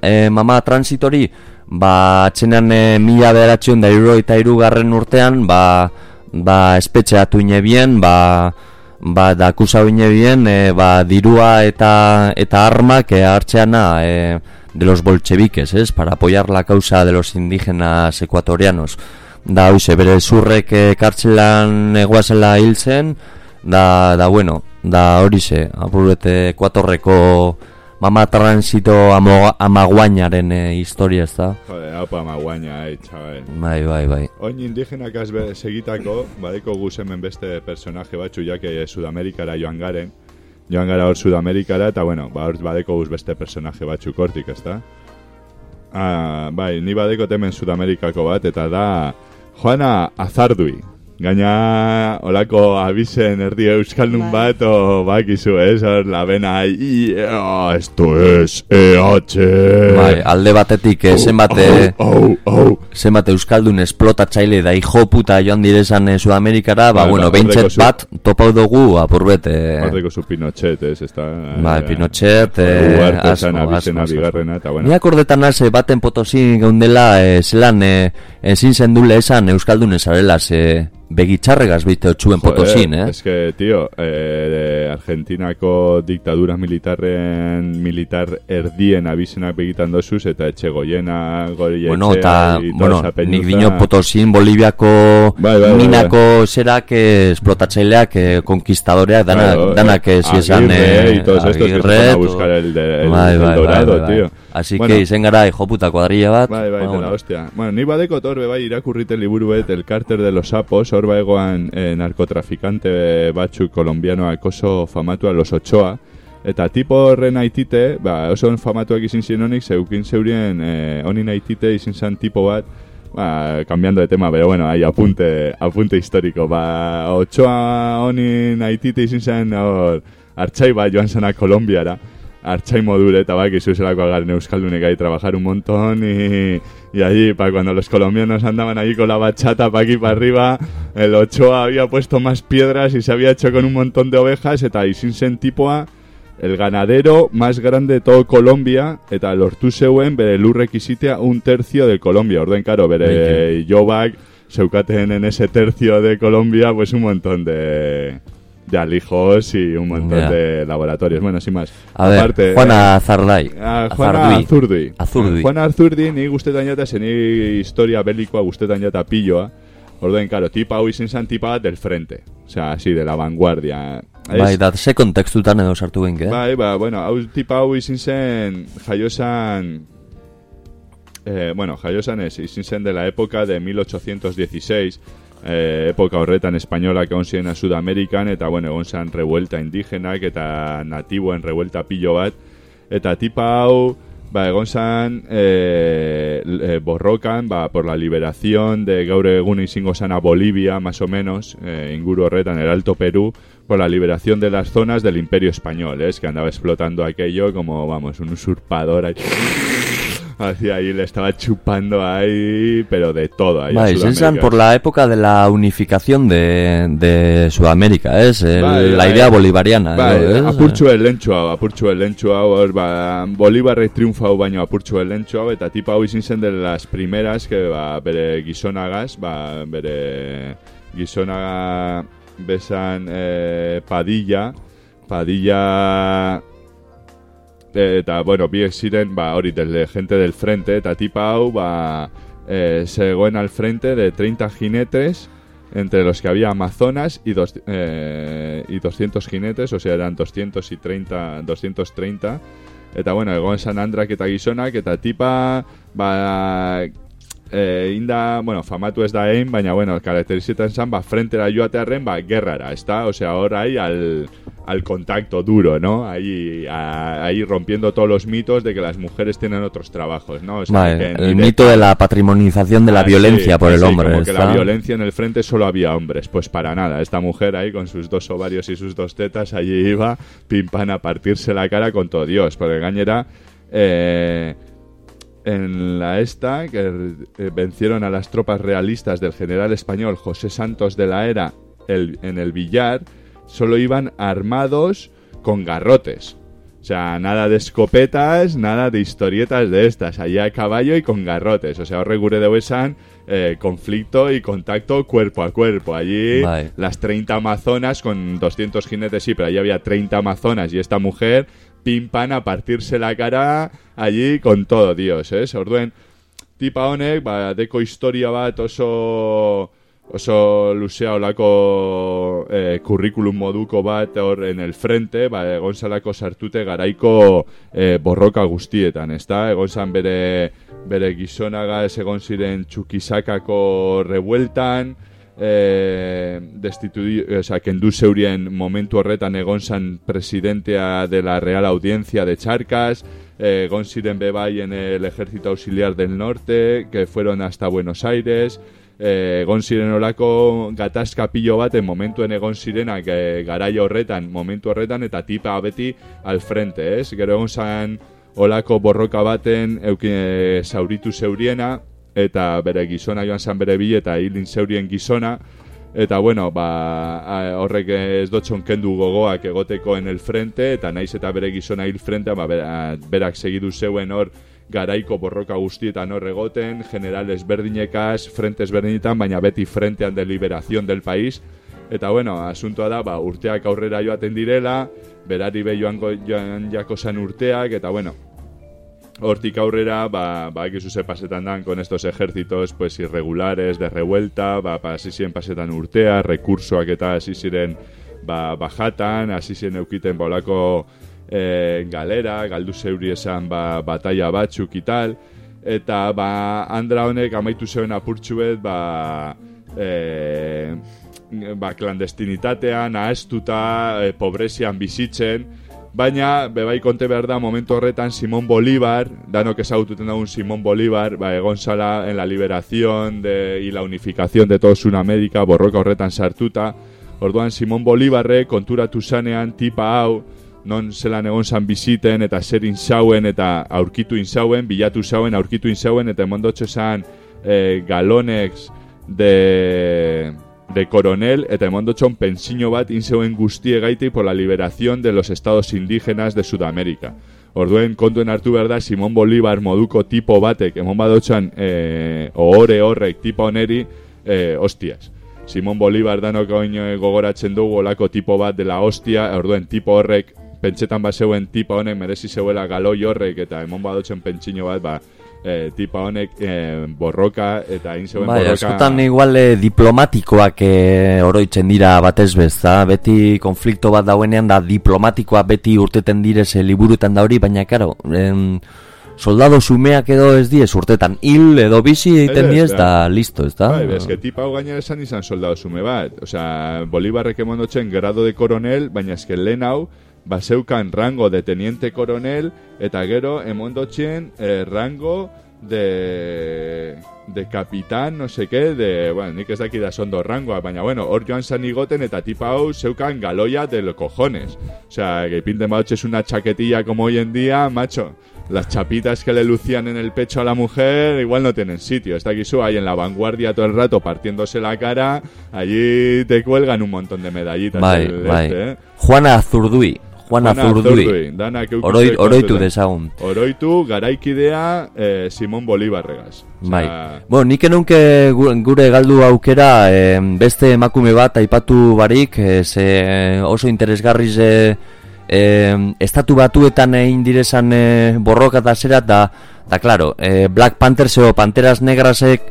Speaker 5: e, mama transitori, ba, atxenean e, mila beratxion da iruro eta irugarren urtean, ba, ba, espetxeatu inebien, ba, ba, da akusau inebien, e, ba, dirua eta, eta armak e, hartzeana e, de los bolcheviques, es, para apoyar la causa de los indígenas ecuatorianos. Da, hoize, bere zurrek e, kartzelan eguazela hil zen, da, da bueno, da horize, apurrete ekuatorreko mama transito amo- amaguainaren e, historia ez da.
Speaker 7: Joder, haupa maguaina, eh, chaval.
Speaker 5: Bai, bai, bai.
Speaker 7: Oin indigenak az be- segitako, badeko guz hemen beste personaje batzu, jake Sudamerikara joan garen, joan gara hor Sudamerikara, eta bueno, ba, hor badeko guz beste personaje batzu kortik, ezta? Ah, bai, ni badeko temen Sudamerikako bat, eta da Juana Azardui. Gaina, olako abisen erdi euskaldun
Speaker 6: Bai.
Speaker 7: bat, o bakizu, ez, hor, la bena, i, oh, esto es EH.
Speaker 5: Bai, alde batetik e, zenbat, e,
Speaker 7: Au, au,
Speaker 5: zenbat euskaldun esplotatzaile da hijo puta joan direzan e, Sudamerikara, ba,
Speaker 7: Bai,
Speaker 5: bueno,
Speaker 7: ba,
Speaker 5: behintzet
Speaker 7: horreko zu-
Speaker 5: bat topau dugu apurbet, e,
Speaker 7: Horreko zu Pinochet, ez, ez da...
Speaker 5: Bai, Pinochet, eh,
Speaker 7: Ugarte
Speaker 5: asko, asko, asko.
Speaker 7: bigarrena, eta bueno...
Speaker 5: Ni akordetan naz, eh, baten potosin geundela, e, zelan, e, ezin zendule esan euskaldun ezarela, ze begitxarregaz bite otxuen potosin, eh?
Speaker 7: Es que, tío, eh, Argentinako diktadura militarren militar erdien abizenak begitan dozuz, eta etxe goiena, gori
Speaker 5: Bueno, eta, bueno, nik dino potosin Boliviako
Speaker 7: Bai, bai, bai,
Speaker 5: minako zerak eh, esplotatzaileak, eh, konquistadoreak, danak, danak
Speaker 7: eh,
Speaker 5: ez izan,
Speaker 7: Aguirre
Speaker 5: eh,
Speaker 7: y todos estos que a buscar el, el,
Speaker 5: Bai,
Speaker 7: el
Speaker 5: bai,
Speaker 7: dorado,
Speaker 5: bai, bai.
Speaker 7: tío.
Speaker 5: Así
Speaker 7: Bueno,
Speaker 5: que izen gara, hijo puta kuadrilla bat.
Speaker 7: Bai, bai,
Speaker 5: ba, bueno.
Speaker 7: hostia. Bueno, ni badeko torbe bai irakurriten liburuet el cárter de los sapos, hor baegoan eh, narcotraficante batzu kolombianoak oso famatua los Ochoa, eta tipo horren aitite, ba, oso famatuak izin ziren honik, zeukin zeurien eh, honin aitite izin zan tipo bat, ba, cambiando de tema, pero bueno, ahí apunte, apunte histórico, ba, Ochoa honin aitite izin zan hor, hartxai bat joan zana Kolombiara, hartxai modure, eta bak, izu zelako agarren euskaldunek trabajar un montón, y, y allí, para cuando los colombianos andaban ahí con la bachata para aquí para arriba, el Ochoa había puesto más piedras y se había hecho con un montón de ovejas, eta izin zen tipoa, el ganadero más grande de todo Colombia, eta lortu zeuen bere lurrek izitea un tercio de Colombia. Orden, karo, bere jobak zeukaten en ese tercio de Colombia, pues un montón de, de alijos y un montón
Speaker 5: Ya.
Speaker 7: de laboratorios. Bueno, sin más.
Speaker 5: A ver,
Speaker 7: Aparte,
Speaker 5: Juana Azardai.
Speaker 7: Ah, Juana
Speaker 5: Azardui.
Speaker 7: Azurdi.
Speaker 5: Azurdi.
Speaker 7: Juana Azurdi, ni guztetan jata, ni historia belikoa guztetan jata pilloa. Orduen, karo, tipa hau izin zan tipa del frente. O sea, así, de la vanguardia.
Speaker 5: Bai, da, ze kontekstutan edo sartu genke, eh?
Speaker 7: Bai, ba, bueno, hau tipa hau izin zen jaiosan... Eh, bueno, jaiosan ez, izin zen de la época de 1816, eh, época horretan espainola que egon ziren Sudamerikan, eta bueno, egon zen revuelta indigenak eta natiboen revuelta pillo bat, eta tipa hau, ba, egon zen l- eh, borrokan, ba, por la liberación de gaur egun izango zen a Bolivia, más o menos, eh, inguru horretan, el Alto Perú, por la liberación de las zonas del Imperio Español, es que andaba explotando aquello como, vamos, un usurpador ahí. Hacia ahí le estaba chupando ahí, pero de todo ahí. Sudamérica.
Speaker 5: por la época de la unificación de, de Sudamérica, es el- la idea bolivariana. Edo, ez?
Speaker 7: apurtxu elentxu hau, apurtxu elentxu hau, hor, ba, Bolibarrek triunfa hau baino apurtxu elentxu hau, eta tipa hau izin zen de las primeras, que ba, bere gizonagaz, ba, bere gizonaga besan eh, padilla, padilla eta, bueno, biek ziren, ba, hori, del, gente del frente, eta tipa hau, ba, eh, zegoen al frente de 30 jinetes, entre los que había amazonas y, dos, eh, y 200 jinetes, o sea, eran 230, 230, eta, bueno, egon San Andrak eta gizonak, eta tipa, ba, eh, inda, bueno, famatu ez da egin, baina, bueno, karakterizitan zan, ba, frentera joatearren, ba, gerrara, ezta? Osea, hor ahí, al, al contacto duro, ¿no? Ahí, a- ahí rompiendo todos los mitos de que las mujeres tienen otros trabajos, ¿no? O sea,
Speaker 5: Vale,
Speaker 7: que
Speaker 5: el mito de la patrimonización de la
Speaker 7: Ah, sí,
Speaker 5: violencia por el
Speaker 7: sí,
Speaker 5: hombre.
Speaker 7: Como que la violencia en el frente solo había hombres. Pues para nada. Esta mujer ahí con sus dos ovarios y sus dos tetas, allí iba, pim pam, a partirse la cara con todo Dios. Porque Gañera. Eh, en la esta, que eh, vencieron a las tropas realistas del general español José Santos de la Era el- en el Villar, solo iban armados con garrotes. O sea, nada de escopetas, nada de historietas de estas. Allá a caballo y con garrotes. O sea, horre gure de esan eh, conflicto y contacto cuerpo a cuerpo. Allí las 30 amazonas con 200 jinetes, sí, pero allí había 30 amazonas y esta mujer, pim pam, a partirse la cara allí con todo, Dios, ¿eh? Orduen, tipa honek, ba, deko historia bat oso oso luzea olako eh, kurrikulum moduko bat hor en el frente, ba, egon zalako sartute garaiko eh, borroka guztietan, ezta? Egon zan bere, bere gizonagaz egon ziren txukizakako revueltan, eh, destitui, o sea, kendu zeurien momentu horretan egon zan presidentea de la Real Audiencia de Charcas, eh, egon ziren bebai en el Ejército Auxiliar del Norte, que fueron hasta Buenos Aires, eh, egon ziren olako gatazka pilo baten momentuen egon zirenak eh, garaia horretan, momentu horretan, eta tipa beti al frente, ez? Gero egon zan olako borroka baten euki, eh, zauritu zeuriena, eta bere gizona joan zan bere bi eta hilin zeurien gizona, Eta bueno, ba, horrek ez dotxon kendu gogoak egoteko en el frente, eta naiz eta bere gizona hil frente, ba, bera- berak segidu zeuen hor garaiko borroka guztietan hor egoten, generales berdinekaz, frentes berdinetan, baina beti frentean de liberación del país. Eta bueno, asuntoa da, ba, urteak aurrera joaten direla, berari be joan jako zan urteak, eta bueno, Hortik aurrera, ba, ba, egizu ze pasetan dan con estos ejércitos pues irregulares, de revuelta, ba, ba, ziren pasetan urtea, rekursoak eta hasi ziren ba, bajatan, hasi ziren eukiten bolako eh, galera, galdu zeuri esan ba, batalla batzuk ital, eta ba, Andra honek amaitu zeuen apurtxuet, ba, eh, ba, klandestinitatean, ahestuta, eh, pobrezian bizitzen, Baina, bebai konte behar da, momentu horretan Simón Bolívar, danok ezagututen daun Simón Bolívar, ba, egon zala en la liberación de, y la unificación de todo Sudamérica, borroka horretan sartuta. Orduan, Simón Bolívarre konturatu zanean tipa hau, non zelan egon zan biziten, eta zer inzauen, eta aurkitu inzauen, bilatu zauen, aurkitu inzauen, eta emondotxo zan eh, galonex de de coronel eta emondotxon pensiño bat inzeuen guztie gaiti por la liberación de los estados indígenas de Sudamérica. Orduen kontuen hartu behar da Simón Bolívar moduko tipo batek emon badotxan eh, ohore horrek tipo oneri eh, hostias. Simón Bolívar danok oin eh, gogoratzen dugu olako tipo bat dela hostia, orduen tipo horrek pentsetan bat tipa honek merezi zeuela galoi horrek eta emon badotzen pentsino bat ba, eh, tipa honek eh, borroka eta egin zeuen
Speaker 5: Bai,
Speaker 7: borroka
Speaker 5: askotan igual eh, diplomatikoak eh, oroitzen dira batez bezta, beti konflikto bat dauenean da diplomatikoa beti urteten direz liburutan da hori, baina karo, em, soldado sumeak edo ez diez urtetan hil edo bizi egiten
Speaker 7: Ez,
Speaker 5: diez
Speaker 7: ez,
Speaker 5: da listo, ez da?
Speaker 7: Bai, bez, que tipa hau gainera esan izan soldado sume bat. Osea, Bolívarrek emondotzen grado de coronel, baina eske lehen hau, baseukan rango de teniente coronel, eta gero emondotzen eh, rango de de capitán, no sé qué, de, bueno, nik ez dakida sondo rangoa, baina bueno, hor joan zan igoten eta tipa hau zeukan galoia de los cojones. O sea, que pinten bautxez una chaquetilla como hoy en día, macho, las chapitas que le lucían en el pecho a la mujer igual no tienen sitio. Está aquí su ahí en la vanguardia todo el rato partiéndose la cara, allí te cuelgan un montón de medallitas.
Speaker 5: Bai.
Speaker 7: este, ¿eh?
Speaker 5: Juana Azurduy,
Speaker 7: Danak eukitzen
Speaker 5: Oroi, oroitu dezagun.
Speaker 7: Oroitu garaikidea eh, Simón Bolívarregaz.
Speaker 5: Bai. Bueno, nik enunke gu- gure galdu aukera eh, beste emakume bat aipatu barik, eh, ze oso interesgarriz eh, eh, estatu batuetan egin direzan eh, borroka eta zerat da, da claro, eh, Black Panthers edo Panteras Negrasek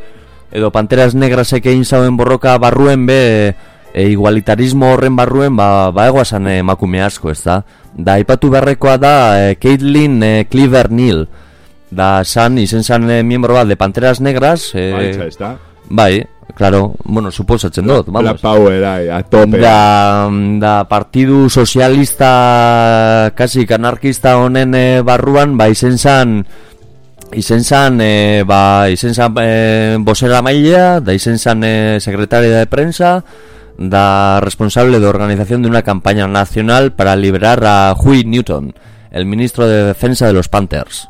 Speaker 5: edo Panteras Negrasek egin zauen borroka barruen be e, igualitarismo horren barruen ba, ba egoazan emakume asko, ez da? Da, aipatu beharrekoa da eh, Caitlin eh, Cleaver Neal, da san, izen san eh, miembro bat de Panteras Negras eh,
Speaker 7: Maitza, ez da?
Speaker 5: Bai, claro, bueno, suposatzen dut,
Speaker 7: La
Speaker 5: vamos.
Speaker 7: power, ai, a tope.
Speaker 5: Da, da partidu sozialista kasik anarkista honen eh, barruan, ba izen zan izen zan, eh, ba, izen zan eh, bosera mailea, da izen zan eh, secretaria de prensa, da responsable de organización de una campaña nacional para liberar a Huey Newton, el ministro de defensa de los Panthers.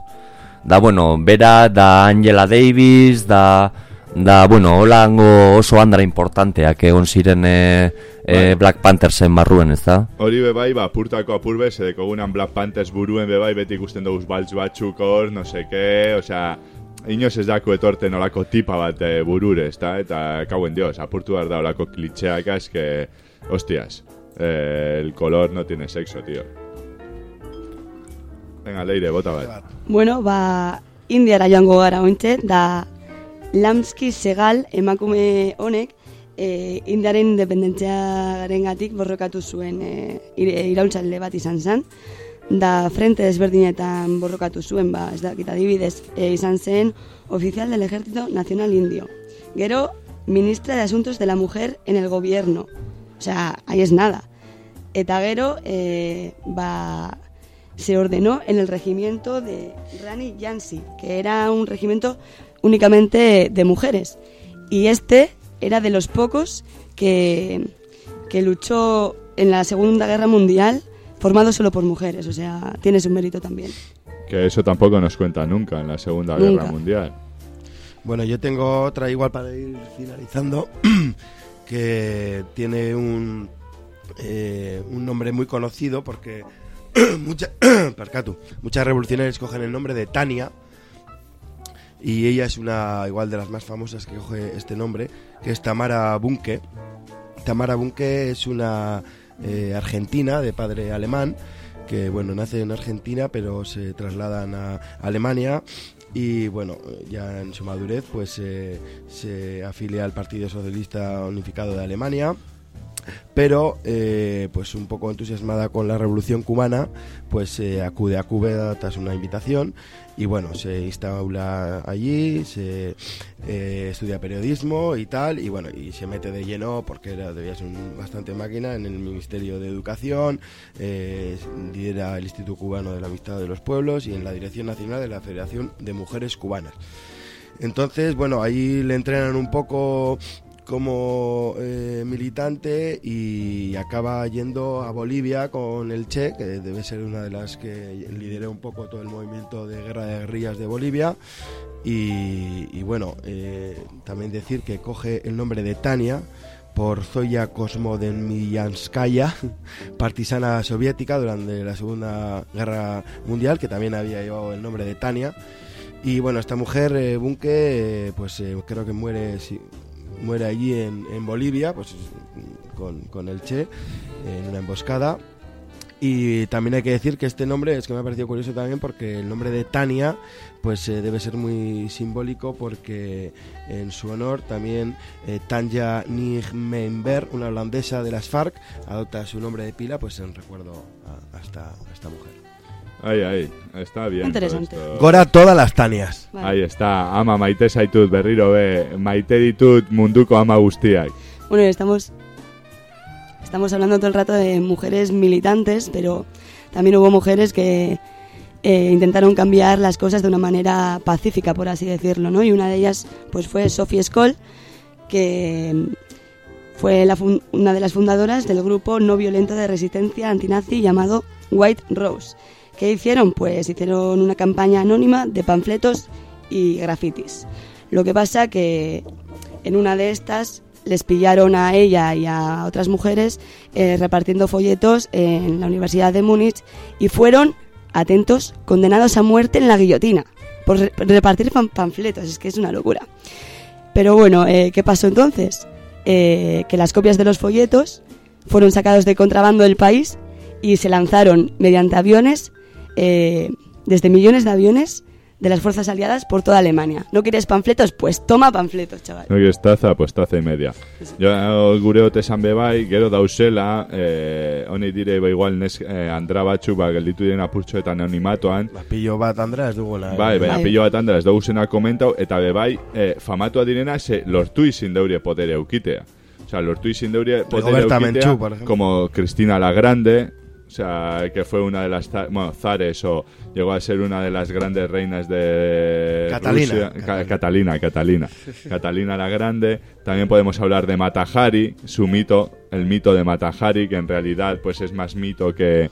Speaker 5: Da, bueno, bera, da Angela Davis, da, da bueno, holango oso andra importanteak egon ziren eh, eh, Black Panthersen barruen, ez da?
Speaker 7: Hori bebai, ba, apurtako apurbe, zedekogunan Black Panthers buruen bebai, beti ikusten dugu baltz batzuk hor, no seke, osea, inoz ez dako etorten olako tipa bat eh, burure, ezta? Eta, kauen dios, apurtu behar da olako klitxeak que, hostias, eh, el color no tiene sexo, tío. Venga, leire, bota bat.
Speaker 6: Bueno, ba, Indiara joango gara ointxe, da Lamski Segal emakume honek e, Indiaren independentziaren gatik borrokatu zuen e, iraultzaile bat izan zen. Da frente desberdinetan borrokatu zuen, ba, ez dakit adibidez, e, izan zen oficial del Ejército Nacional Indio. Gero, ministra de Asuntos de la Mujer en el Gobierno. O sea, ahí es nada. Eta gero, e, ba, se ordenó en el regimiento de Rani Yansi, que era un regimiento únicamente de mujeres. Y este era de los pocos que, que luchó en la Segunda Guerra Mundial formado solo por mujeres, o sea, tiene su mérito también.
Speaker 7: Que eso tampoco nos cuenta nunca en la Segunda
Speaker 6: Nunca.
Speaker 7: Guerra Mundial.
Speaker 8: Bueno, yo tengo otra igual para ir finalizando, que tiene un, eh, un nombre muy conocido porque mucha- percatu, muchas revolucionarias cogen el nombre de Tania y ella es una igual de las más famosas que coge este nombre, que es Tamara Bunke. Tamara Bunke es una eh, argentina de padre alemán que bueno nace en Argentina pero se trasladan a Alemania y bueno ya en su madurez pues eh, se afilia al Partido Socialista Unificado de Alemania pero eh, pues un poco entusiasmada con la revolución cubana pues eh, acude a Cuba tras una invitación y bueno se instala allí se eh, estudia periodismo y tal y bueno y se mete de lleno porque era debía ser un- bastante máquina en el Ministerio de Educación eh, lidera el Instituto Cubano de la Amistad de los Pueblos y en la Dirección Nacional de la Federación de Mujeres Cubanas. Entonces, bueno, ahí le entrenan un poco como eh, militante y acaba yendo a Bolivia con el Che, que debe ser una de las que lideró un poco todo el movimiento de guerra de guerrillas de Bolivia. Y, y bueno, eh, también decir que coge el nombre de Tania por Zoya Kosmodenmianskaya, partisana soviética durante la Segunda Guerra Mundial, que también había llevado el nombre de Tania. Y bueno, esta mujer, eh, Bunke, eh, pues eh, creo que muere, sí, muere allí en, en Bolivia, pues con, el Che, en una emboscada. Y también hay que decir que este nombre es que me ha parecido curioso también porque el nombre de Tania pues eh, debe ser muy simbólico porque en su honor también eh, Tanja Nijmeenberg, una holandesa de las FARC, adopta su nombre de pila pues en recuerdo a esta mujer.
Speaker 7: Ahí, ahí, está bien. todo
Speaker 6: Interesante.
Speaker 7: esto.
Speaker 8: Gora todas las Tanias.
Speaker 6: Vale.
Speaker 7: Ahí está, ama maite zaitut berriro be, maite ditut munduko ama guztiak.
Speaker 6: Bueno, estamos, estamos hablando todo el rato de mujeres militantes, pero también hubo mujeres que eh, intentaron cambiar las cosas de una manera pacífica, por así decirlo, ¿no? Y una de ellas pues fue Sophie Scholl, que fue la fun- una de las fundadoras del grupo no violento de resistencia antinazi llamado White Rose. ¿Qué hicieron? Pues hicieron una campaña anónima de panfletos y grafitis. Lo que pasa que en una de estas les pillaron a ella y a otras mujeres eh, repartiendo folletos en la Universidad de Múnich y fueron, atentos, condenados a muerte en la guillotina por re- repartir pan- panfletos. Es que es una locura. Pero bueno, eh, ¿qué pasó entonces? Eh, que las copias de los folletos fueron sacados de contrabando del país y se lanzaron mediante aviones, eh, desde millones de aviones, de las fuerzas aliadas por toda Alemania. ¿No quieres panfletos? Pues toma panfletos, chaval.
Speaker 7: No quieres taza, pues taza y media. Jo gure esan be bai, gero dausela, eh, honi dire ba igual nes, eh, andra batzu, ba, gelditu diren apurtxoetan animatoan,
Speaker 8: Ba, pillo bat, Andrea, ez dugula.
Speaker 7: Bai, baina
Speaker 6: Bai.
Speaker 7: pilo bat handela ez dugu zena komentau, eta be bai, eh, famatua direna, ze lortu izin deure potere eukitea. O sea, lortu izin deure potere eukitea,
Speaker 8: ejemplo.
Speaker 7: como Cristina la Grande, o sea, que fue una de las, bueno, zares, o llegó a ser una de las grandes reinas de
Speaker 8: Catalina.
Speaker 7: Rusia. Ca- Catalina, Catalina. Catalina la Grande. También podemos hablar de Matahari, su mito, el mito de Matahari, que en realidad pues es más mito que,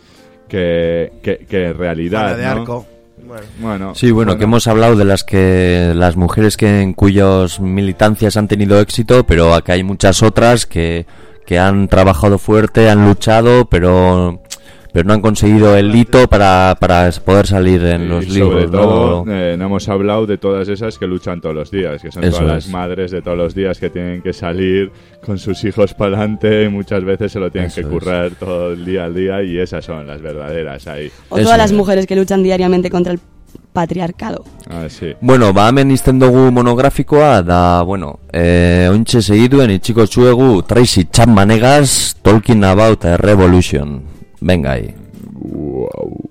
Speaker 7: que, que, que realidad,
Speaker 8: Juana de
Speaker 7: ¿no?
Speaker 8: Arco. Bueno,
Speaker 7: Bueno,
Speaker 5: Sí, bueno, que hemos hablado de las que las mujeres que en cuyos militancias han tenido éxito, pero acá hay muchas otras que, que han trabajado fuerte, han luchado, pero pero no han conseguido el hito para, para poder salir en
Speaker 7: Y
Speaker 5: los
Speaker 7: sobre
Speaker 5: libros.
Speaker 7: todo,
Speaker 5: ¿no?
Speaker 7: eh, no hemos hablado de todas esas que luchan todos los días, que son
Speaker 5: Eso
Speaker 7: todas las
Speaker 5: es.
Speaker 7: madres de todos los días que tienen que salir con sus hijos para adelante y muchas veces se lo tienen
Speaker 5: Eso
Speaker 7: que
Speaker 5: es.
Speaker 7: currar todo el día al día y esas son las verdaderas ahí.
Speaker 6: O
Speaker 5: Eso
Speaker 6: todas las
Speaker 5: es.
Speaker 6: mujeres que luchan diariamente contra el patriarcado.
Speaker 7: Ah, sí.
Speaker 5: Bueno, ba hemen izten dugu monografikoa da, bueno, eh, ointxe segituen itxiko txuegu Tracy Chapmanegaz Talking About a Revolution. Venga ahí.
Speaker 7: Wow.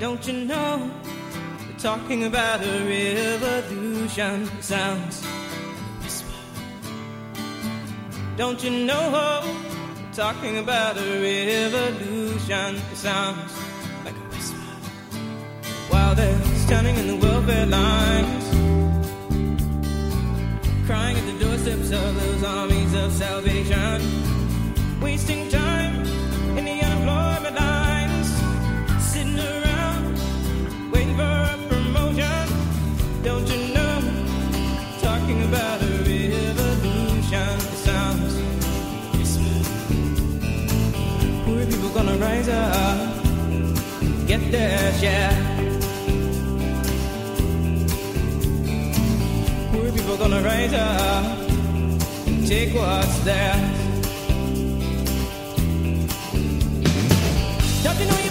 Speaker 11: Don't you know? We're talking about a revolution. Sounds whisper. Don't you know? We're talking about a revolution. It sounds like a whisper. While they're standing in the welfare lines, crying at the doorsteps of those armies of salvation, wasting time in the unemployment lines, sitting around waiting for a promotion. Don't you know? Talking about a revolution sounds whisper. Poor people gonna rise up, get their share. People gonna rise up and take what's theirs. Don't you know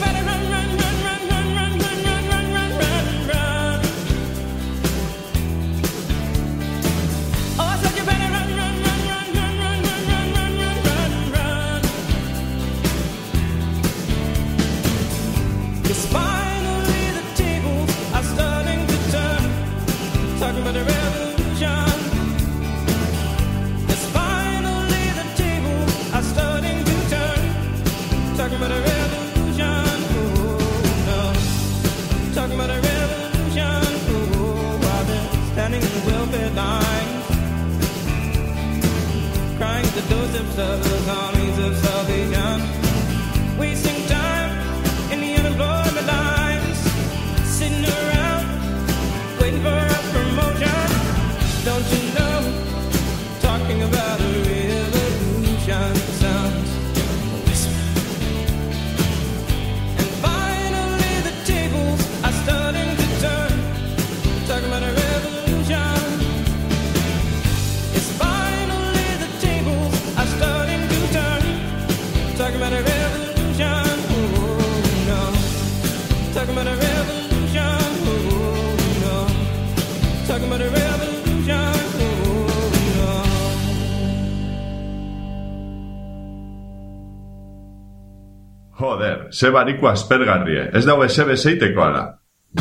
Speaker 7: ze bariko aspergarrie. Ez dago eze bezeiteko ala.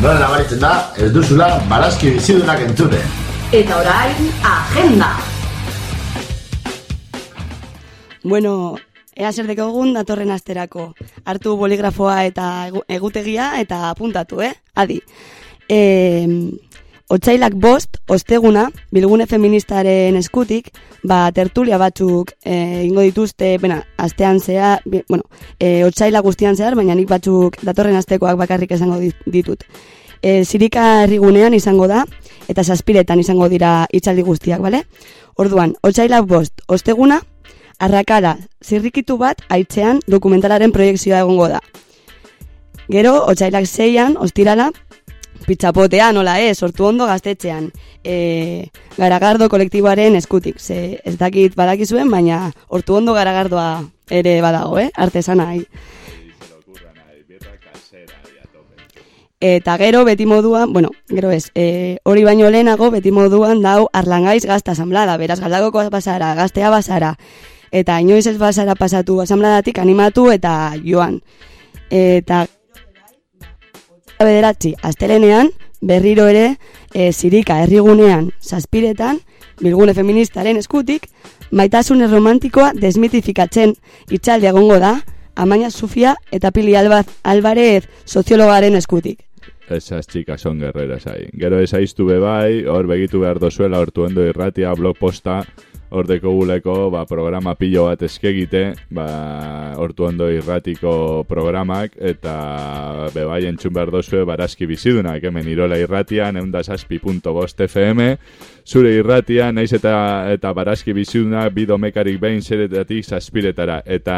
Speaker 4: Nola nabaritzen da, ez duzula barazki bizidunak entzune.
Speaker 3: Eta orain, agenda.
Speaker 6: Bueno, ea zer dekogun datorren asterako. Hartu boligrafoa eta egu- egutegia eta apuntatu, eh? Adi. E, Otsailak bost, osteguna, bilgune feministaren eskutik, ba, tertulia batzuk e, ingo dituzte, bena, astean zehar, bueno, e, otsaila guztian zehar, baina nik batzuk datorren astekoak bakarrik esango dit- ditut. E, zirika herrigunean izango da, eta zazpiretan izango dira hitzaldi guztiak, bale? Orduan, otsailak bost, osteguna, arrakala, zirrikitu bat, aitzean dokumentalaren proiektzioa egongo da. Gero, otsailak zeian, ostirala, pitzapotea nola ez, sortu ondo gaztetxean. E, garagardo kolektiboaren eskutik, ze ez dakit badakizuen, baina hortu ondo garagardoa ere badago, eh? artesanai. Eta gero beti moduan, bueno, gero ez, e, hori baino lehenago beti moduan dau arlangaiz gazta asamblada, beraz galdakoko basara, gaztea basara. Eta inoiz ez basara pasatu asambladatik animatu eta joan. Eta bederatzi, astelenean, berriro ere, e, zirika herrigunean, zazpiretan, bilgune feministaren eskutik, maitasun romantikoa desmitifikatzen itxaldi egongo da, Amaia Sufia eta Pili Alba, Alvarez soziologaren eskutik.
Speaker 7: Esas chicas son guerreras ahí. Gero esaiztu be bai, hor begitu behar dozuela hortu ondo irratia, blog posta, hor dekoguleko, ba, programa pillo bat eskegite, ba, hortu ondo irratiko programak, eta be bai entzun behar dozue barazki bizidunak, hemen irola irratian, eundasazpi.bost FM, zure irratia, naiz eta eta barazki bizidunak bido mekarik behin zeretatik zazpiretara. Eta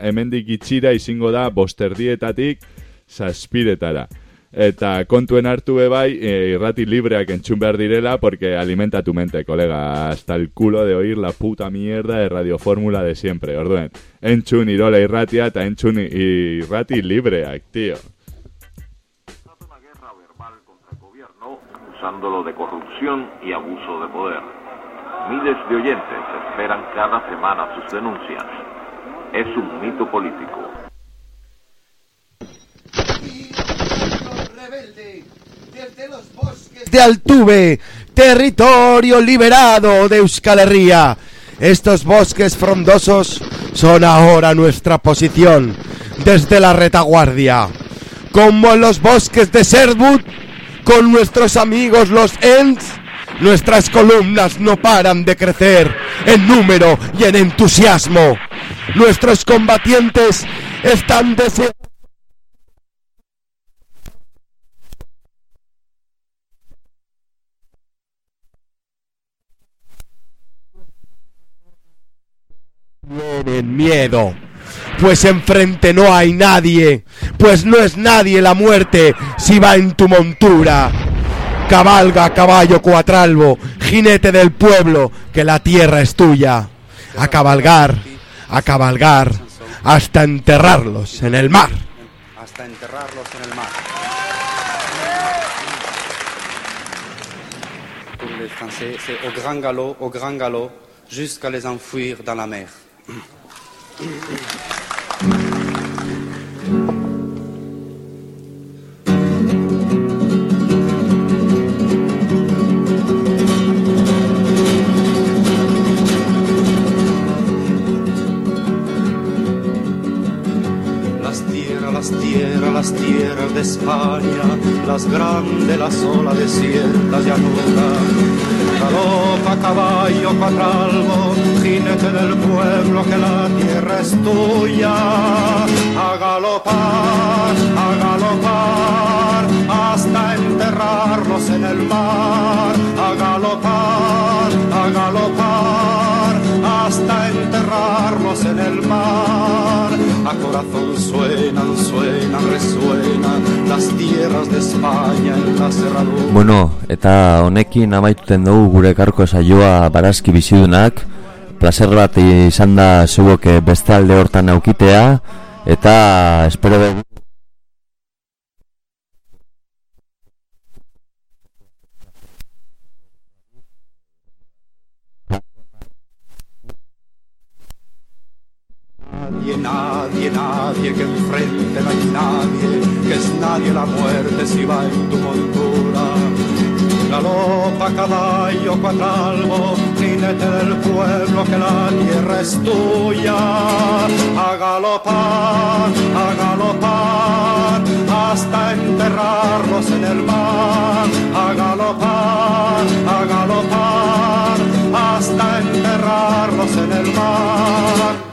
Speaker 7: hemendik itxira izingo da bosterdietatik zazpiretara. Eta kontuen hartu be bai, e, irrati libreak entzun behar direla, porque alimenta tu mente, colega, hasta el culo de oír la puta mierda de radiofórmula de siempre, orduen. Entzun irola irratia eta entzun irrati libreak, tío.
Speaker 12: acusándolo de corrupción y abuso de poder. Miles de oyentes esperan cada semana sus denuncias. Es un mito político.
Speaker 8: De Altuve, territorio liberado de Euskal Herria. Estos bosques frondosos son ahora nuestra posición desde la retaguardia. Como en los bosques de Sherwood, con nuestros amigos los Ents, nuestras columnas no paran de crecer en número y en entusiasmo. Nuestros combatientes están deseando tienen miedo. Pues enfrente no hay nadie, pues no es nadie la muerte si va en tu montura. Cabalga caballo cuatralbo, jinete del pueblo, que la tierra es tuya. A cabalgar, a cabalgar, hasta enterrarlos en el mar.
Speaker 13: hasta enterrarlos en el mar. Pour les Français, c'est au grand galop, les enfouir dans la mer. うん。Las tierras, las tierras de España, las grandes, las olas desiertas llanuras. Galopa caballo cuatralbo, jinete del pueblo, que la tierra es tuya. A galopar, a galopar, hasta enterrarlos en el mar. Suenan, suenan, resuenan las tierras de España en la cerradura.
Speaker 5: Bueno, eta honekin amaituten dugu gure garko saioa barazki bizidunak. Placer bat izan da zuok eh, beste alde hortan aukitea. Eta espero dugu
Speaker 13: Y la muerte si va en tu montura. Galopa, caballo, cuatalbo, jinete del pueblo, que la tierra es tuya. A galopar, a galopar, hasta enterrarlos en el mar. A galopar, a galopar, hasta enterrarlos en el mar.